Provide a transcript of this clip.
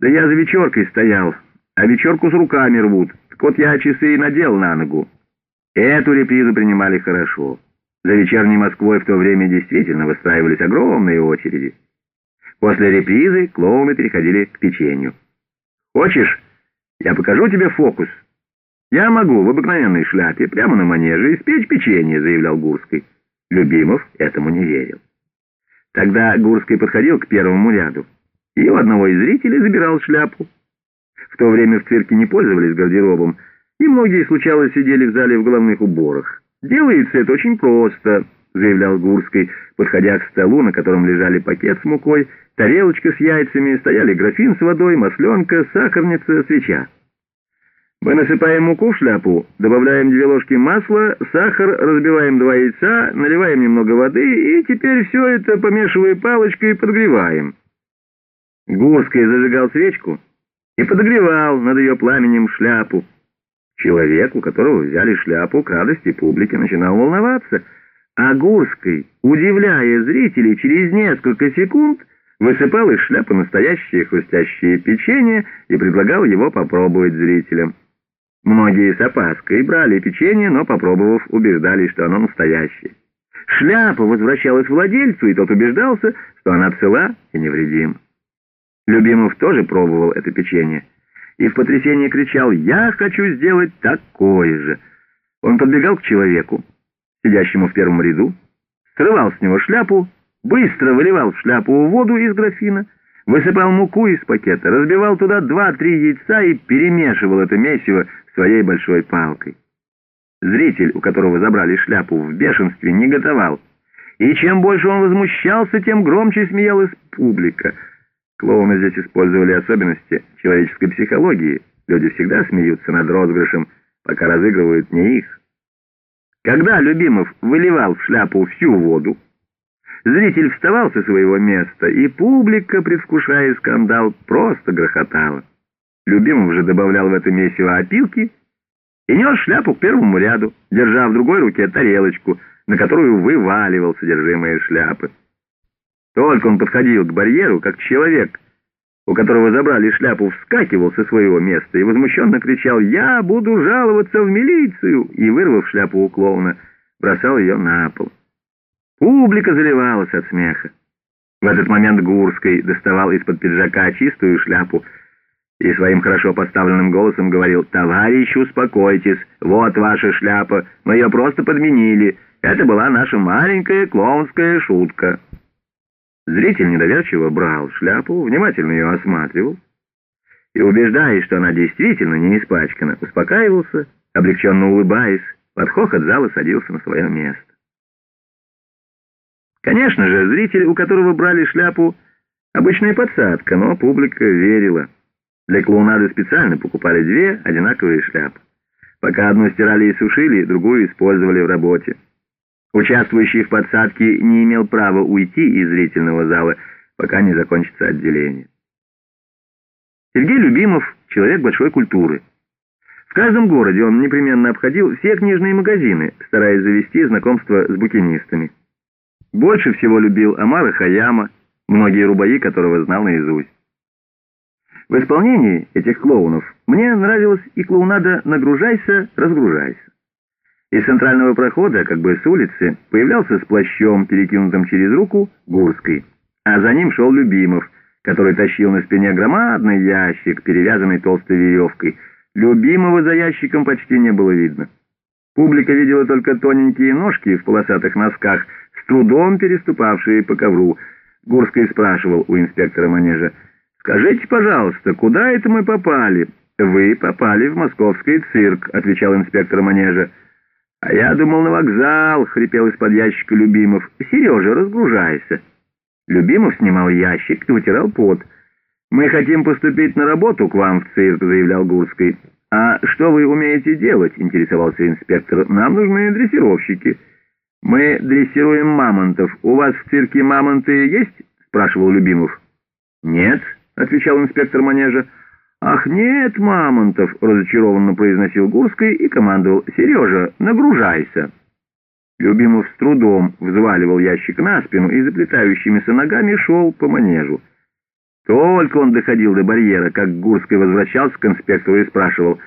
Да я за вечеркой стоял, а вечерку с руками рвут. Так вот я часы и надел на ногу. Эту репризу принимали хорошо. За вечерней Москвой в то время действительно выстраивались огромные очереди. После репризы клоуны переходили к печенью. «Хочешь, я покажу тебе фокус?» «Я могу в обыкновенной шляпе прямо на манеже испечь печенье», — заявлял Гурский. Любимов этому не верил. Тогда Гурский подходил к первому ряду и у одного из зрителей забирал шляпу. В то время в цирке не пользовались гардеробом, и многие, случалось, сидели в зале в головных уборах. «Делается это очень просто», — заявлял Гурский, подходя к столу, на котором лежали пакет с мукой, тарелочка с яйцами, стояли графин с водой, масленка, сахарница, свеча. Мы насыпаем муку в шляпу, добавляем две ложки масла, сахар, разбиваем два яйца, наливаем немного воды и теперь все это, помешивая палочкой, подгреваем. Гурский зажигал свечку и подогревал над ее пламенем шляпу. Человек, у которого взяли шляпу, к радости публики начинал волноваться, а Гурский, удивляя зрителей, через несколько секунд высыпал из шляпы настоящее хрустящее печенье и предлагал его попробовать зрителям. Многие с опаской брали печенье, но, попробовав, убеждались, что оно настоящее. Шляпа возвращалась владельцу, и тот убеждался, что она цела и невредима. Любимов тоже пробовал это печенье и в потрясении кричал «Я хочу сделать такое же!». Он подбегал к человеку, сидящему в первом ряду, срывал с него шляпу, быстро выливал в шляпу воду из графина, высыпал муку из пакета, разбивал туда два-три яйца и перемешивал это месиво своей большой палкой. Зритель, у которого забрали шляпу, в бешенстве неготовал. И чем больше он возмущался, тем громче смеялась публика — Клоуны здесь использовали особенности человеческой психологии. Люди всегда смеются над розыгрышем, пока разыгрывают не их. Когда Любимов выливал в шляпу всю воду, зритель вставал со своего места, и публика, предвкушая скандал, просто грохотала. Любимов же добавлял в это месиво опилки и нес шляпу к первому ряду, держа в другой руке тарелочку, на которую вываливал содержимое шляпы. Только он подходил к барьеру, как человек, у которого забрали шляпу, вскакивал со своего места и возмущенно кричал «Я буду жаловаться в милицию!» и, вырвав шляпу у клоуна, бросал ее на пол. Публика заливалась от смеха. В этот момент Гурский доставал из-под пиджака чистую шляпу и своим хорошо поставленным голосом говорил «Товарищ, успокойтесь, вот ваша шляпа, мы ее просто подменили. Это была наша маленькая клоунская шутка». Зритель недоверчиво брал шляпу, внимательно ее осматривал и, убеждаясь, что она действительно не испачкана, успокаивался, облегченно улыбаясь, под хохот зала садился на свое место. Конечно же, зритель, у которого брали шляпу, обычная подсадка, но публика верила. Для клоунады специально покупали две одинаковые шляпы. Пока одну стирали и сушили, другую использовали в работе. Участвующий в подсадке не имел права уйти из зрительного зала, пока не закончится отделение. Сергей Любимов — человек большой культуры. В каждом городе он непременно обходил все книжные магазины, стараясь завести знакомство с букинистами. Больше всего любил Амара Хаяма, многие рубаи которого знал наизусть. В исполнении этих клоунов мне нравилась и клоунада «Нагружайся, разгружайся». Из центрального прохода, как бы с улицы, появлялся с плащом, перекинутым через руку, Гурский, а за ним шел Любимов, который тащил на спине громадный ящик, перевязанный толстой веревкой. Любимого за ящиком почти не было видно. Публика видела только тоненькие ножки в полосатых носках, с трудом переступавшие по ковру. Гурский спрашивал у инспектора манежа, «Скажите, пожалуйста, куда это мы попали?» «Вы попали в московский цирк», — отвечал инспектор манежа. «А я думал на вокзал», — хрипел из-под ящика Любимов. «Сережа, разгружайся». Любимов снимал ящик и вытирал пот. «Мы хотим поступить на работу к вам в цирк», — заявлял Гурский. «А что вы умеете делать?» — интересовался инспектор. «Нам нужны дрессировщики». «Мы дрессируем мамонтов. У вас в цирке мамонты есть?» — спрашивал Любимов. «Нет», — отвечал инспектор манежа. «Ах, нет, Мамонтов!» — разочарованно произносил Гурский и командовал. «Сережа, нагружайся!» Любимов с трудом взваливал ящик на спину и заплетающимися ногами шел по манежу. Только он доходил до барьера, как Гурский возвращался к инспектору и спрашивал,